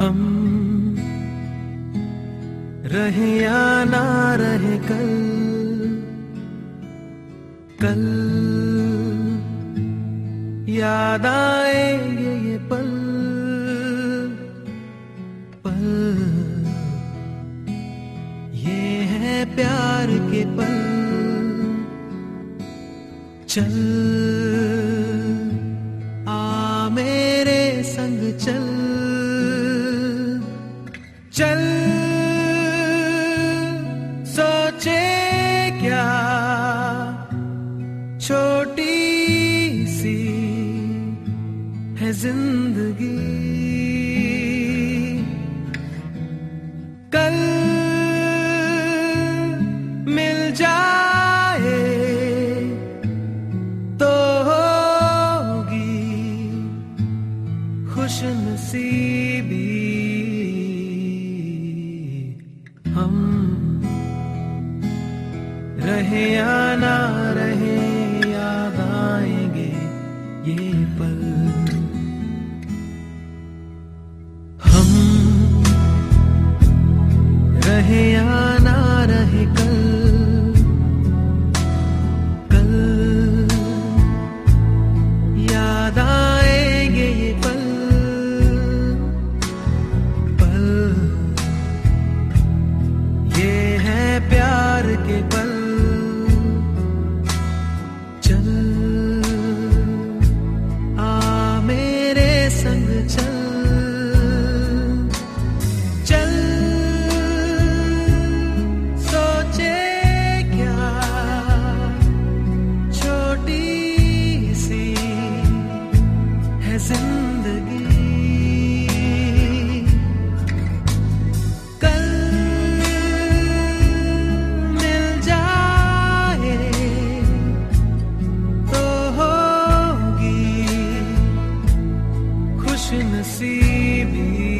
हम रहे या ना रहे कल कल याद आएँगे ये पल पल ये है प्यार के पल। चल आ मेरे संग चल। ज़िंदगी। कल मिल जाए तो होगी खुश नसीबी हम रहे आना रहे, याद आएँगे ये पल। be.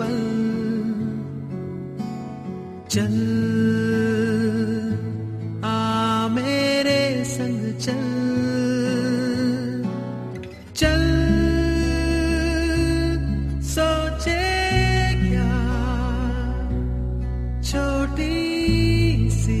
पल चल आ मेरे संग चल चल। सोचे छोटी सी